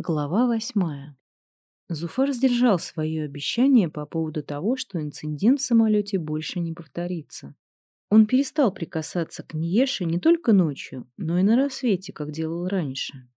Глава восьмая. Зуфар сдержал свое обещание по поводу того, что инцидент в самолете больше не повторится. Он перестал прикасаться к Ниеше не только ночью, но и на рассвете, как делал раньше.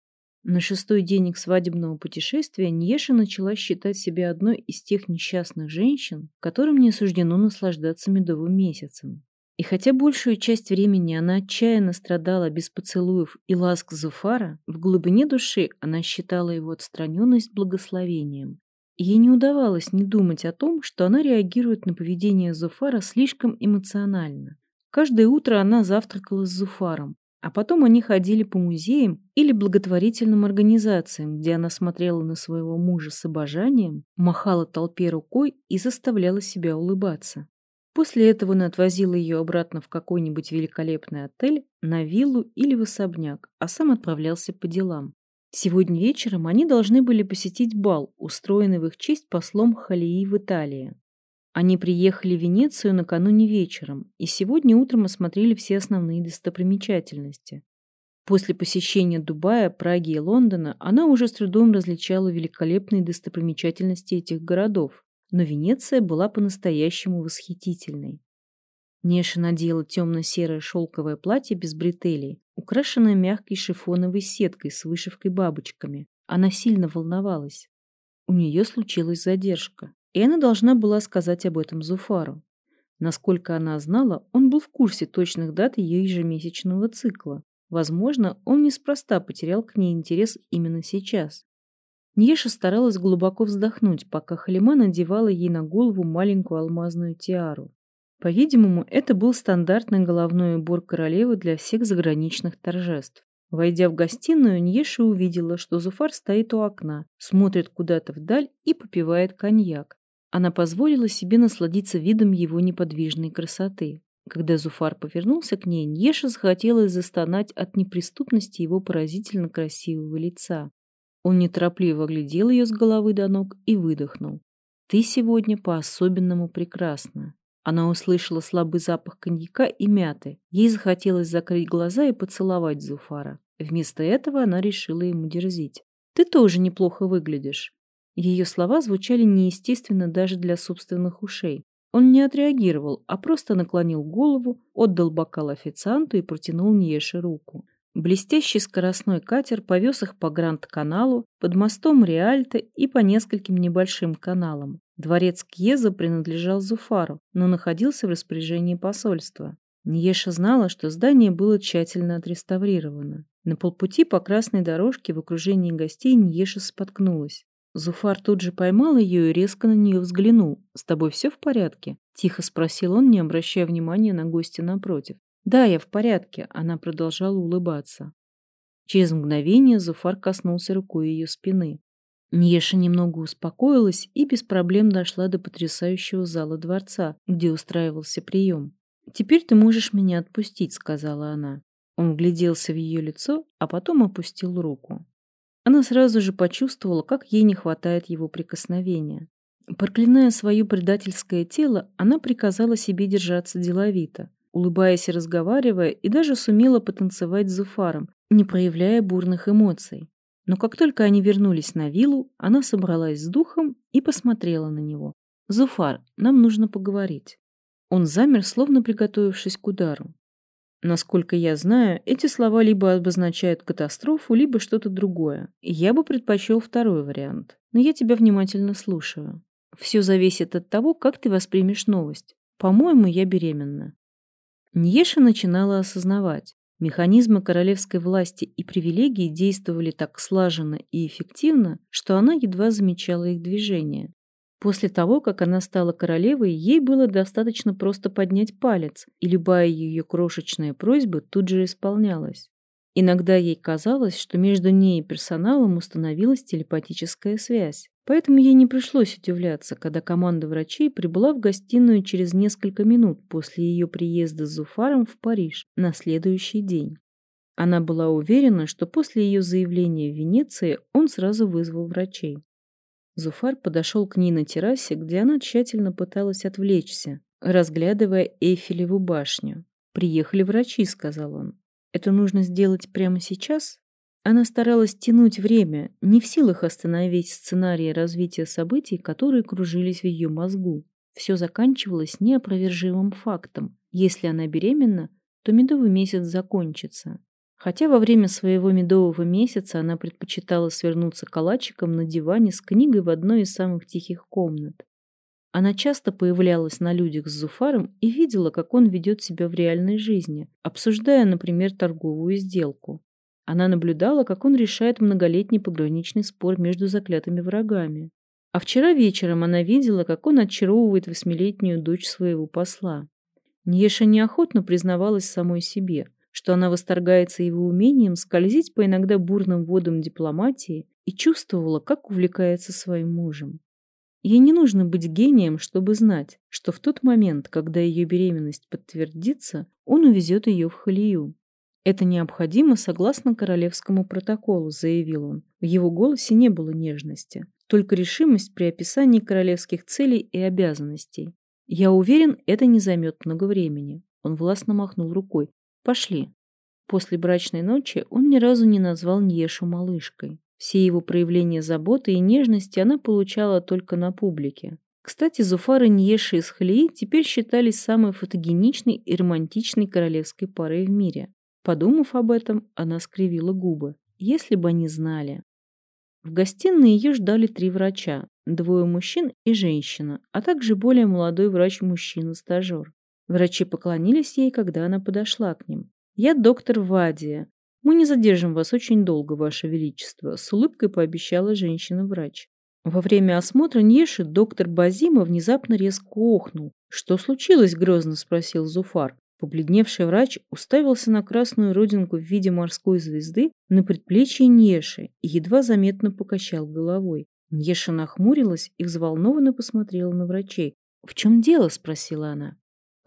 На шестой день их свадебного путешествия Ньеша начала считать себя одной из тех несчастных женщин, которым не суждено наслаждаться медовым месяцем. И хотя большую часть времени она отчаянно страдала без поцелуев и ласк Зуфара, в глубине души она считала его отстраненность благословением. Ей не удавалось не думать о том, что она реагирует на поведение Зуфара слишком эмоционально. Каждое утро она завтракала с Зуфаром, а потом они ходили по музеям или благотворительным организациям, где она смотрела на своего мужа с обожанием, махала толпе рукой и заставляла себя улыбаться. После этого он отвозил ее обратно в какой-нибудь великолепный отель, на виллу или в особняк, а сам отправлялся по делам. Сегодня вечером они должны были посетить бал, устроенный в их честь послом Халии в Италии. Они приехали в Венецию накануне вечером и сегодня утром осмотрели все основные достопримечательности. После посещения Дубая, Праги и Лондона она уже с трудом различала великолепные достопримечательности этих городов, но Венеция была по-настоящему восхитительной. Неша надела темно-серое шелковое платье без бретелей, украшенное мягкой шифоновой сеткой с вышивкой-бабочками. Она сильно волновалась. У нее случилась задержка, и она должна была сказать об этом Зуфару. Насколько она знала, он был в курсе точных дат ее ежемесячного цикла. Возможно, он неспроста потерял к ней интерес именно сейчас. Ньеша старалась глубоко вздохнуть, пока Халима надевала ей на голову маленькую алмазную тиару. По-видимому, это был стандартный головной убор королевы для всех заграничных торжеств. Войдя в гостиную, Ньеша увидела, что Зуфар стоит у окна, смотрит куда-то вдаль и попивает коньяк. Она позволила себе насладиться видом его неподвижной красоты. Когда Зуфар повернулся к ней, Ньеша захотелось застонать от неприступности его поразительно красивого лица. Он неторопливо оглядел ее с головы до ног и выдохнул. «Ты сегодня по-особенному прекрасна». Она услышала слабый запах коньяка и мяты. Ей захотелось закрыть глаза и поцеловать Зуфара. Вместо этого она решила ему дерзить. «Ты тоже неплохо выглядишь». Ее слова звучали неестественно даже для собственных ушей. Он не отреагировал, а просто наклонил голову, отдал бокал официанту и протянул Ньеше руку. Блестящий скоростной катер повез их по Гранд-каналу, под мостом Реальто и по нескольким небольшим каналам. Дворец Кьеза принадлежал Зуфару, но находился в распоряжении посольства. Ньеша знала, что здание было тщательно отреставрировано. На полпути по красной дорожке в окружении гостей Ньеша споткнулась. Зуфар тут же поймал ее и резко на нее взглянул. «С тобой все в порядке?» – тихо спросил он, не обращая внимания на гостя напротив. «Да, я в порядке», — она продолжала улыбаться. Через мгновение Зуфар коснулся рукой ее спины. Ньеша немного успокоилась и без проблем дошла до потрясающего зала дворца, где устраивался прием. «Теперь ты можешь меня отпустить», — сказала она. Он вгляделся в ее лицо, а потом опустил руку. Она сразу же почувствовала, как ей не хватает его прикосновения. Проклиная свое предательское тело, она приказала себе держаться деловито, улыбаясь и разговаривая, и даже сумела потанцевать с Зуфаром, не проявляя бурных эмоций. Но как только они вернулись на виллу, она собралась с духом и посмотрела на него. «Зуфар, нам нужно поговорить». Он замер, словно приготовившись к удару. Насколько я знаю, эти слова либо обозначают катастрофу, либо что-то другое. Я бы предпочел второй вариант. Но я тебя внимательно слушаю. Все зависит от того, как ты воспримешь новость. По-моему, я беременна. Ньеша начинала осознавать, механизмы королевской власти и привилегии действовали так слаженно и эффективно, что она едва замечала их движение. После того, как она стала королевой, ей было достаточно просто поднять палец, и любая ее крошечная просьба тут же исполнялась. Иногда ей казалось, что между ней и персоналом установилась телепатическая связь. Поэтому ей не пришлось удивляться, когда команда врачей прибыла в гостиную через несколько минут после ее приезда с Зуфаром в Париж на следующий день. Она была уверена, что после ее заявления в Венеции он сразу вызвал врачей. Зуфар подошел к ней на террасе, где она тщательно пыталась отвлечься, разглядывая Эйфелеву башню. «Приехали врачи», — сказал он. Это нужно сделать прямо сейчас? Она старалась тянуть время, не в силах остановить сценарии развития событий, которые кружились в ее мозгу. Все заканчивалось неопровержимым фактом. Если она беременна, то медовый месяц закончится. Хотя во время своего медового месяца она предпочитала свернуться калачиком на диване с книгой в одной из самых тихих комнат. Она часто появлялась на людях с Зуфаром и видела, как он ведет себя в реальной жизни, обсуждая, например, торговую сделку. Она наблюдала, как он решает многолетний пограничный спор между заклятыми врагами. А вчера вечером она видела, как он очаровывает восьмилетнюю дочь своего посла. Ньеша неохотно признавалась самой себе, что она восторгается его умением скользить по иногда бурным водам дипломатии и чувствовала, как увлекается своим мужем. Ей не нужно быть гением, чтобы знать, что в тот момент, когда ее беременность подтвердится, он увезет ее в Халию. «Это необходимо согласно королевскому протоколу», — заявил он. В его голосе не было нежности, только решимость при описании королевских целей и обязанностей. «Я уверен, это не займет много времени». Он властно махнул рукой. «Пошли». После брачной ночи он ни разу не назвал Ньешу малышкой. Все его проявления заботы и нежности она получала только на публике. Кстати, Зуфар и Ньеши из Халии теперь считались самой фотогеничной и романтичной королевской парой в мире. Подумав об этом, она скривила губы. Если бы они знали. В гостиной ее ждали три врача, двое мужчин и женщина, а также более молодой врач-мужчина-стажер. Врачи поклонились ей, когда она подошла к ним. «Я доктор Вадия. Мы не задержим вас очень долго, Ваше Величество», с улыбкой пообещала женщина-врач. Во время осмотра Неши доктор Базима внезапно резко охнул. «Что случилось?» – грозно спросил Зуфар. Побледневший врач уставился на красную родинку в виде морской звезды на предплечье Неши и едва заметно покачал головой. Неша нахмурилась и взволнованно посмотрела на врачей. «В чем дело?» – спросила она.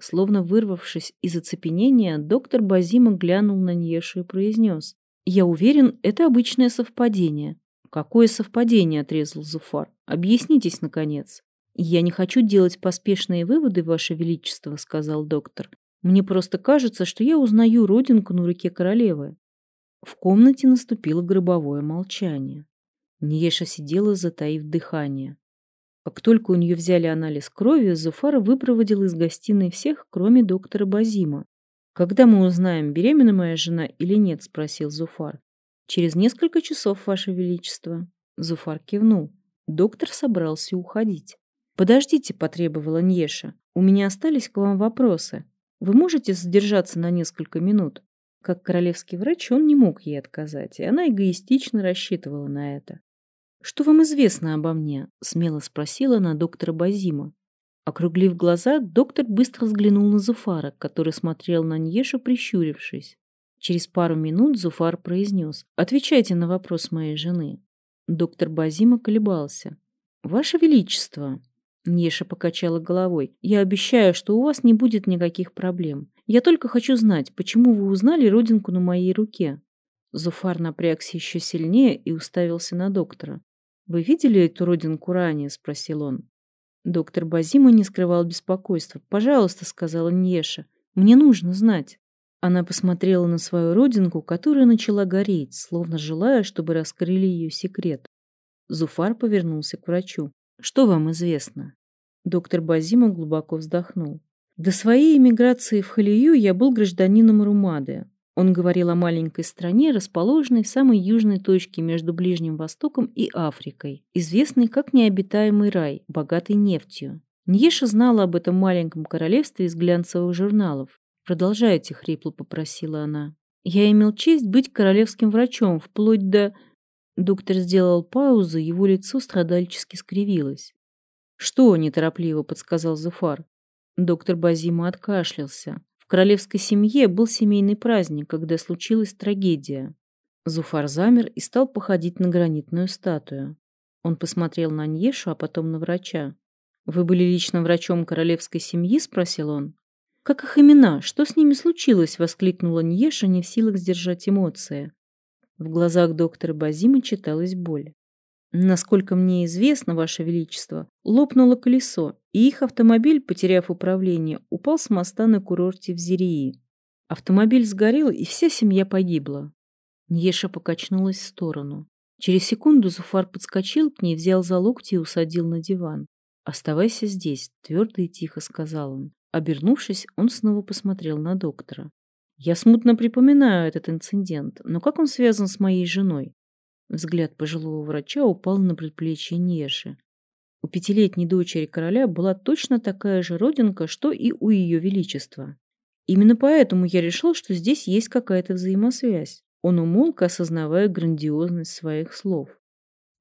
Словно вырвавшись из оцепенения, доктор Базима глянул на Ньешу и произнес. «Я уверен, это обычное совпадение». «Какое совпадение?» – отрезал Зуфар. «Объяснитесь, наконец». «Я не хочу делать поспешные выводы, Ваше Величество», – сказал доктор. Мне просто кажется, что я узнаю родинку на руке королевы. В комнате наступило гробовое молчание. Ниеша сидела, затаив дыхание. Как только у нее взяли анализ крови, Зуфара выпроводил из гостиной всех, кроме доктора Базима. «Когда мы узнаем, беременна моя жена или нет?» – спросил Зуфар. «Через несколько часов, Ваше Величество». Зуфар кивнул. Доктор собрался уходить. «Подождите», – потребовала Ньеша. «У меня остались к вам вопросы. Вы можете задержаться на несколько минут? Как королевский врач он не мог ей отказать, и она эгоистично рассчитывала на это. «Что вам известно обо мне?» – смело спросила она доктора Базима. Округлив глаза, доктор быстро взглянул на Зуфара, который смотрел на Ньешу, прищурившись. Через пару минут Зуфар произнес «Отвечайте на вопрос моей жены». Доктор Базима колебался. «Ваше Величество!» Неша покачала головой. «Я обещаю, что у вас не будет никаких проблем. Я только хочу знать, почему вы узнали родинку на моей руке?» Зуфар напрягся еще сильнее и уставился на доктора. «Вы видели эту родинку ранее?» – спросил он. Доктор Базима не скрывал беспокойства. «Пожалуйста», – сказала Ньеша, – «мне нужно знать». Она посмотрела на свою родинку, которая начала гореть, словно желая, чтобы раскрыли ее секрет. Зуфар повернулся к врачу. Что вам известно? Доктор Базима глубоко вздохнул. До своей эмиграции в Халию я был гражданином Румады. Он говорил о маленькой стране, расположенной в самой южной точке между Ближним Востоком и Африкой, известной как необитаемый рай, богатый нефтью. Ньеша знала об этом маленьком королевстве из глянцевых журналов. «Продолжайте», — хрипло попросила она. «Я имел честь быть королевским врачом, вплоть до...» Доктор сделал паузу, его лицо страдальчески скривилось. «Что?» – неторопливо подсказал Зуфар. Доктор Базима откашлялся. В королевской семье был семейный праздник, когда случилась трагедия. Зуфар замер и стал походить на гранитную статую. Он посмотрел на Ньешу, а потом на врача. «Вы были личным врачом королевской семьи?» – спросил он. «Как их имена? Что с ними случилось?» – воскликнула Ньеша, не в силах сдержать эмоции. В глазах доктора Базима читалась боль. Насколько мне известно, Ваше Величество, лопнуло колесо, и их автомобиль, потеряв управление, упал с моста на курорте в Зирии. Автомобиль сгорел, и вся семья погибла. Ньеша покачнулась в сторону. Через секунду Зуфар подскочил к ней, взял за локти и усадил на диван. «Оставайся здесь», — твердо и тихо сказал он. Обернувшись, он снова посмотрел на доктора. «Я смутно припоминаю этот инцидент, но как он связан с моей женой?» Взгляд пожилого врача упал на предплечье Неши. У пятилетней дочери короля была точно такая же родинка, что и у ее величества. Именно поэтому я решил, что здесь есть какая-то взаимосвязь. Он умолк, осознавая грандиозность своих слов.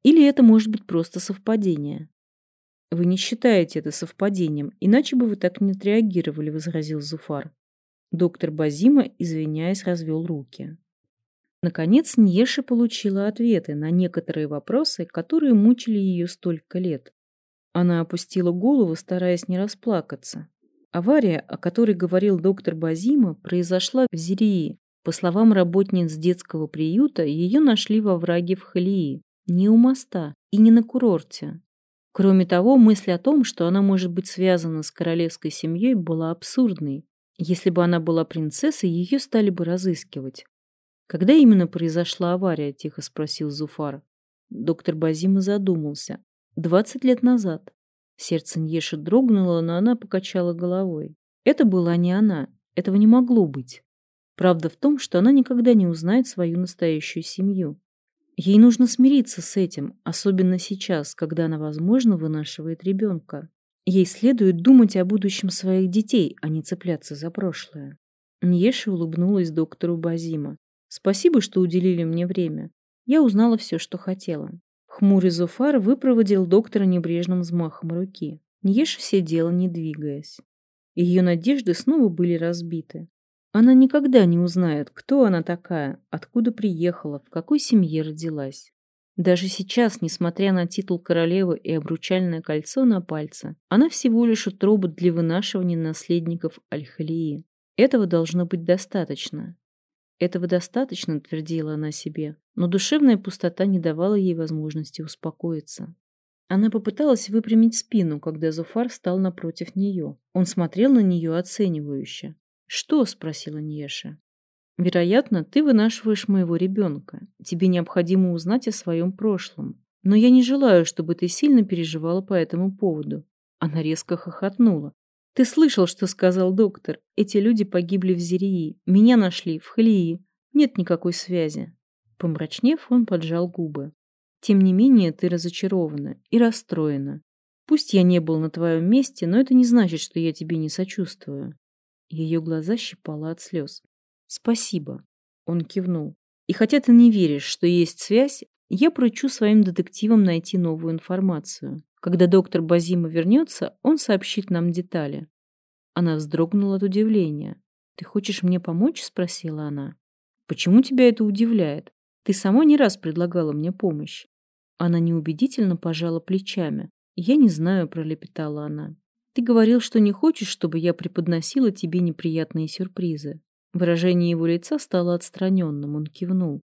Или это может быть просто совпадение? Вы не считаете это совпадением, иначе бы вы так не отреагировали, возразил Зуфар. Доктор Базима, извиняясь, развел руки. Наконец Ньеша получила ответы на некоторые вопросы, которые мучили ее столько лет. Она опустила голову, стараясь не расплакаться. Авария, о которой говорил доктор Базима, произошла в Зирии. По словам работниц детского приюта, ее нашли во враге в Халии, не у моста и не на курорте. Кроме того, мысль о том, что она может быть связана с королевской семьей, была абсурдной. Если бы она была принцессой, ее стали бы разыскивать. «Когда именно произошла авария?» – тихо спросил Зуфар. Доктор Базима задумался. «Двадцать лет назад». Сердце Ньеши дрогнуло, но она покачала головой. Это была не она. Этого не могло быть. Правда в том, что она никогда не узнает свою настоящую семью. Ей нужно смириться с этим, особенно сейчас, когда она, возможно, вынашивает ребенка. Ей следует думать о будущем своих детей, а не цепляться за прошлое. Ньеша улыбнулась доктору Базима. Спасибо, что уделили мне время. Я узнала все, что хотела. Хмурый Зуфар выпроводил доктора небрежным взмахом руки. Ньеша сидела, не двигаясь. Ее надежды снова были разбиты. Она никогда не узнает, кто она такая, откуда приехала, в какой семье родилась. Даже сейчас, несмотря на титул королевы и обручальное кольцо на пальце, она всего лишь утроба для вынашивания наследников Аль-Халии. Этого должно быть достаточно. Этого достаточно, твердила она себе, но душевная пустота не давала ей возможности успокоиться. Она попыталась выпрямить спину, когда Зуфар встал напротив нее. Он смотрел на нее оценивающе. «Что?» – спросила Ньеша. «Вероятно, ты вынашиваешь моего ребенка. Тебе необходимо узнать о своем прошлом. Но я не желаю, чтобы ты сильно переживала по этому поводу». Она резко хохотнула. Ты слышал, что сказал доктор? Эти люди погибли в Зирии. Меня нашли в Халии. Нет никакой связи. Помрачнев, он поджал губы. Тем не менее, ты разочарована и расстроена. Пусть я не был на твоем месте, но это не значит, что я тебе не сочувствую. Ее глаза щипало от слез. Спасибо. Он кивнул. И хотя ты не веришь, что есть связь, я поручу своим детективам найти новую информацию. Когда доктор Базима вернется, он сообщит нам детали. Она вздрогнула от удивления. «Ты хочешь мне помочь?» – спросила она. «Почему тебя это удивляет? Ты сама не раз предлагала мне помощь». Она неубедительно пожала плечами. «Я не знаю», – пролепетала она. «Ты говорил, что не хочешь, чтобы я преподносила тебе неприятные сюрпризы». Выражение его лица стало отстраненным, он кивнул.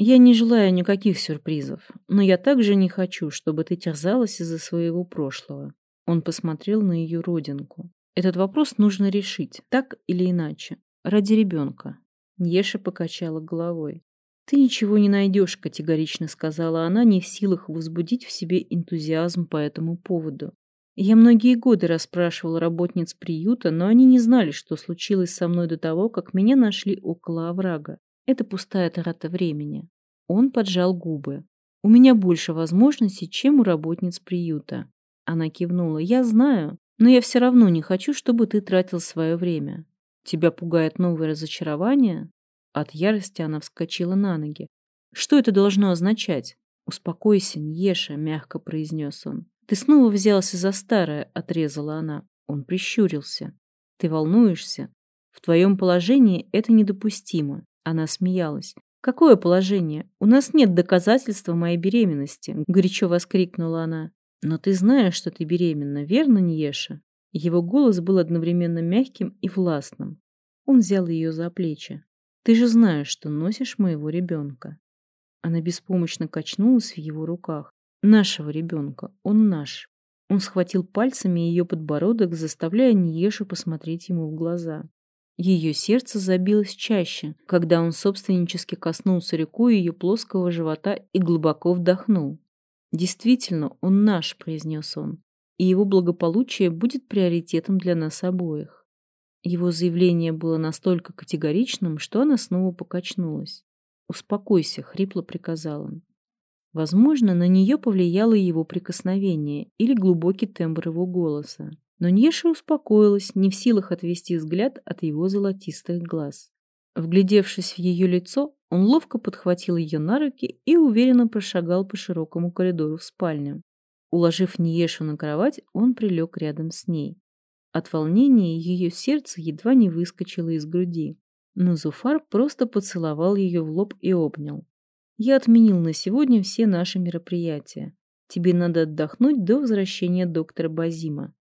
Я не желаю никаких сюрпризов, но я также не хочу, чтобы ты терзалась из-за своего прошлого. Он посмотрел на ее родинку. Этот вопрос нужно решить, так или иначе, ради ребенка. Ньеша покачала головой. «Ты ничего не найдешь», — категорично сказала она, не в силах возбудить в себе энтузиазм по этому поводу. Я многие годы расспрашивала работниц приюта, но они не знали, что случилось со мной до того, как меня нашли около оврага. Это пустая трата времени. Он поджал губы. У меня больше возможностей, чем у работниц приюта. Она кивнула. Я знаю, но я все равно не хочу, чтобы ты тратил свое время. Тебя пугает новое разочарование? От ярости она вскочила на ноги. Что это должно означать? Успокойся, Ньеша, мягко произнес он. Ты снова взялся за старое, отрезала она. Он прищурился. Ты волнуешься? В твоем положении это недопустимо. Она смеялась. «Какое положение? У нас нет доказательства моей беременности!» — горячо воскликнула она. «Но ты знаешь, что ты беременна, верно, Ньеша?» Его голос был одновременно мягким и властным. Он взял ее за плечи. «Ты же знаешь, что носишь моего ребенка». Она беспомощно качнулась в его руках. «Нашего ребенка. Он наш». Он схватил пальцами ее подбородок, заставляя Ньешу посмотреть ему в глаза. Ее сердце забилось чаще, когда он собственнически коснулся рекой ее плоского живота и глубоко вдохнул. «Действительно, он наш», — произнес он, — «и его благополучие будет приоритетом для нас обоих». Его заявление было настолько категоричным, что она снова покачнулась. «Успокойся», — хрипло приказал он. Возможно, на нее повлияло его прикосновение или глубокий тембр его голоса. Но Ньеша успокоилась, не в силах отвести взгляд от его золотистых глаз. Вглядевшись в ее лицо, он ловко подхватил ее на руки и уверенно прошагал по широкому коридору в спальню. Уложив Ниешу на кровать, он прилег рядом с ней. От волнения ее сердце едва не выскочило из груди. Но Зуфар просто поцеловал ее в лоб и обнял. «Я отменил на сегодня все наши мероприятия. Тебе надо отдохнуть до возвращения доктора Базима.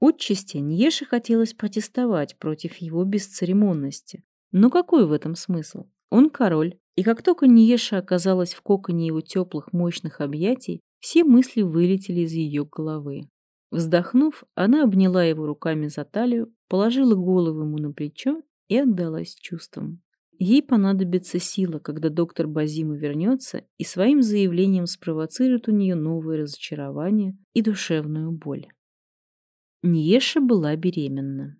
Отчасти Ньеше хотелось протестовать против его бесцеремонности. Но какой в этом смысл? Он король, и как только Ниеша оказалась в коконе его теплых мощных объятий, все мысли вылетели из ее головы. Вздохнув, она обняла его руками за талию, положила голову ему на плечо и отдалась чувствам. Ей понадобится сила, когда доктор Базима вернется и своим заявлением спровоцирует у нее новые разочарования и душевную боль. Ниеша была беременна.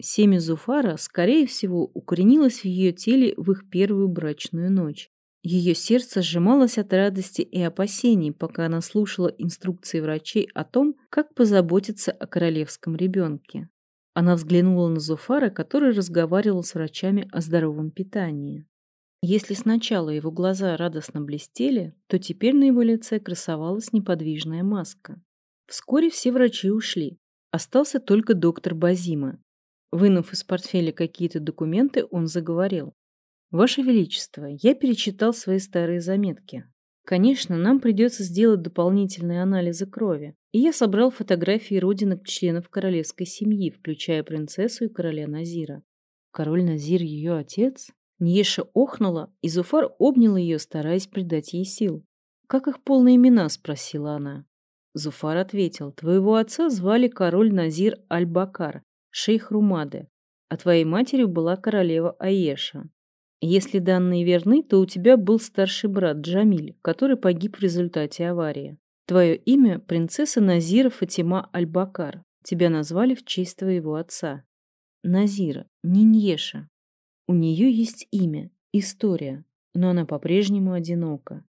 Семя Зуфара, скорее всего, укоренилось в ее теле в их первую брачную ночь. Ее сердце сжималось от радости и опасений, пока она слушала инструкции врачей о том, как позаботиться о королевском ребенке. Она взглянула на Зуфара, который разговаривал с врачами о здоровом питании. Если сначала его глаза радостно блестели, то теперь на его лице красовалась неподвижная маска. Вскоре все врачи ушли, Остался только доктор Базима. Вынув из портфеля какие-то документы, он заговорил. «Ваше Величество, я перечитал свои старые заметки. Конечно, нам придется сделать дополнительные анализы крови, и я собрал фотографии родинок членов королевской семьи, включая принцессу и короля Назира. Король Назир ее отец? Ньеша охнула, и Зуфар обнял ее, стараясь придать ей сил. «Как их полные имена?» – спросила она. Зуфар ответил, твоего отца звали король Назир Аль-Бакар, шейх Румады, а твоей матерью была королева Аеша. Если данные верны, то у тебя был старший брат Джамиль, который погиб в результате аварии. Твое имя – принцесса Назира Фатима Аль-Бакар. Тебя назвали в честь твоего отца. Назира, Ниньеша. У нее есть имя, история, но она по-прежнему одинока.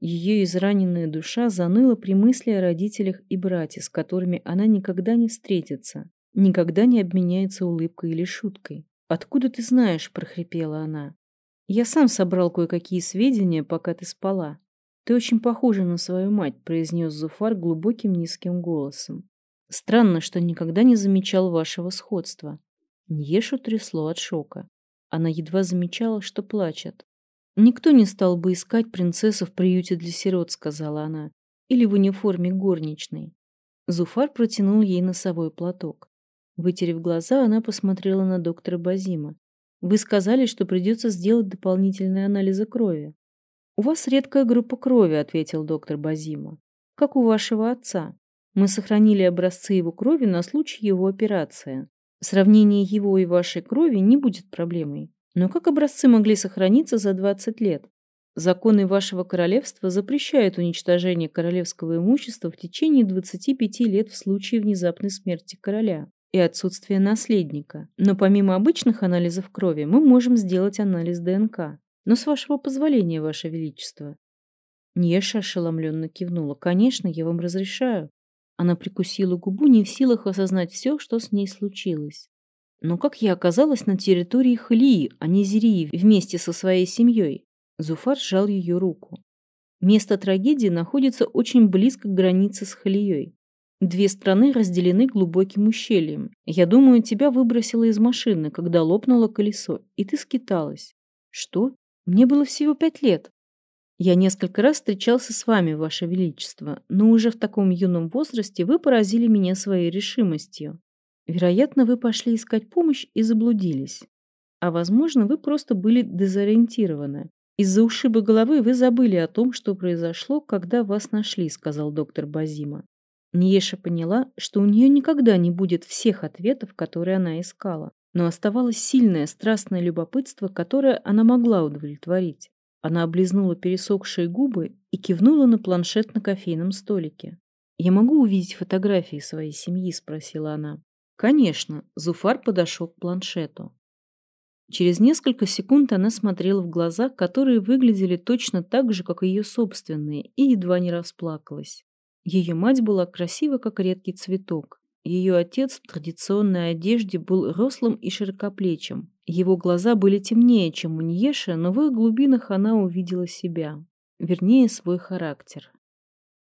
Ее израненная душа заныла при мысли о родителях и брате, с которыми она никогда не встретится, никогда не обменяется улыбкой или шуткой. «Откуда ты знаешь?» – прохрипела она. «Я сам собрал кое-какие сведения, пока ты спала. Ты очень похожа на свою мать», – произнес Зуфар глубоким низким голосом. «Странно, что никогда не замечал вашего сходства». Ньешу трясло от шока. Она едва замечала, что плачет. «Никто не стал бы искать принцессу в приюте для сирот», — сказала она, «или в униформе горничной». Зуфар протянул ей носовой платок. Вытерев глаза, она посмотрела на доктора Базима. «Вы сказали, что придется сделать дополнительные анализы крови». «У вас редкая группа крови», — ответил доктор Базима. «Как у вашего отца. Мы сохранили образцы его крови на случай его операции. Сравнение его и вашей крови не будет проблемой. Но как образцы могли сохраниться за 20 лет? Законы вашего королевства запрещают уничтожение королевского имущества в течение 25 лет в случае внезапной смерти короля и отсутствия наследника. Но помимо обычных анализов крови мы можем сделать анализ ДНК. Но с вашего позволения, ваше величество. Неша ошеломленно кивнула. Конечно, я вам разрешаю. Она прикусила губу, не в силах осознать все, что с ней случилось. Но как я оказалась на территории Халии, а не Зирии, вместе со своей семьей? Зуфар сжал ее руку. Место трагедии находится очень близко к границе с Халией. Две страны разделены глубоким ущельем. Я думаю, тебя выбросило из машины, когда лопнуло колесо, и ты скиталась. Что? Мне было всего пять лет. Я несколько раз встречался с вами, ваше величество, но уже в таком юном возрасте вы поразили меня своей решимостью. Вероятно, вы пошли искать помощь и заблудились. А возможно, вы просто были дезориентированы. Из-за ушиба головы вы забыли о том, что произошло, когда вас нашли, сказал доктор Базима. Ниеша поняла, что у нее никогда не будет всех ответов, которые она искала. Но оставалось сильное страстное любопытство, которое она могла удовлетворить. Она облизнула пересохшие губы и кивнула на планшет на кофейном столике. «Я могу увидеть фотографии своей семьи?» – спросила она. «Конечно». Зуфар подошел к планшету. Через несколько секунд она смотрела в глаза, которые выглядели точно так же, как ее собственные, и едва не расплакалась. Ее мать была красива, как редкий цветок. Ее отец в традиционной одежде был рослым и широкоплечим. Его глаза были темнее, чем у Ньеши, но в их глубинах она увидела себя. Вернее, свой характер.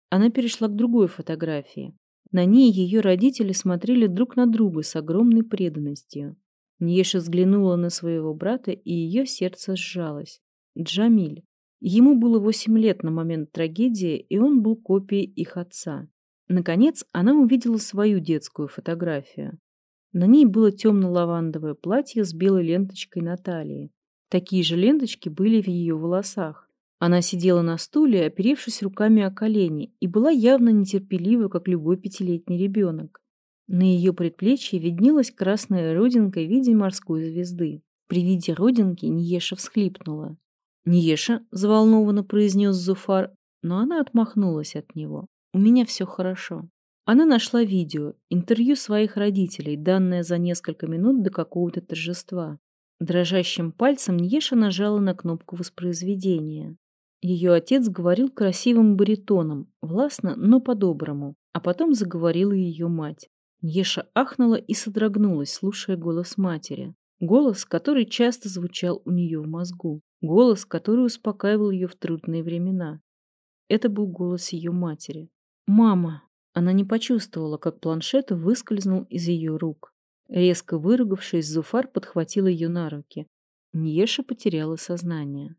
Она перешла к другой фотографии. На ней ее родители смотрели друг на друга с огромной преданностью. Ньеша взглянула на своего брата, и ее сердце сжалось. Джамиль. Ему было восемь лет на момент трагедии, и он был копией их отца. Наконец, она увидела свою детскую фотографию. На ней было темно-лавандовое платье с белой ленточкой на талии. Такие же ленточки были в ее волосах. Она сидела на стуле, оперевшись руками о колени, и была явно нетерпелива, как любой пятилетний ребенок. На ее предплечье виднелась красная родинка в виде морской звезды. При виде родинки Ниеша всхлипнула. «Ниеша», — заволнованно произнес Зуфар, но она отмахнулась от него. «У меня все хорошо». Она нашла видео, интервью своих родителей, данное за несколько минут до какого-то торжества. Дрожащим пальцем Ниеша нажала на кнопку воспроизведения. Ее отец говорил красивым баритоном, властно, но по-доброму, а потом заговорила ее мать. Ньеша ахнула и содрогнулась, слушая голос матери. Голос, который часто звучал у нее в мозгу. Голос, который успокаивал ее в трудные времена. Это был голос ее матери. «Мама!» Она не почувствовала, как планшет выскользнул из ее рук. Резко выругавшись, Зуфар подхватил ее на руки. Ньеша потеряла сознание.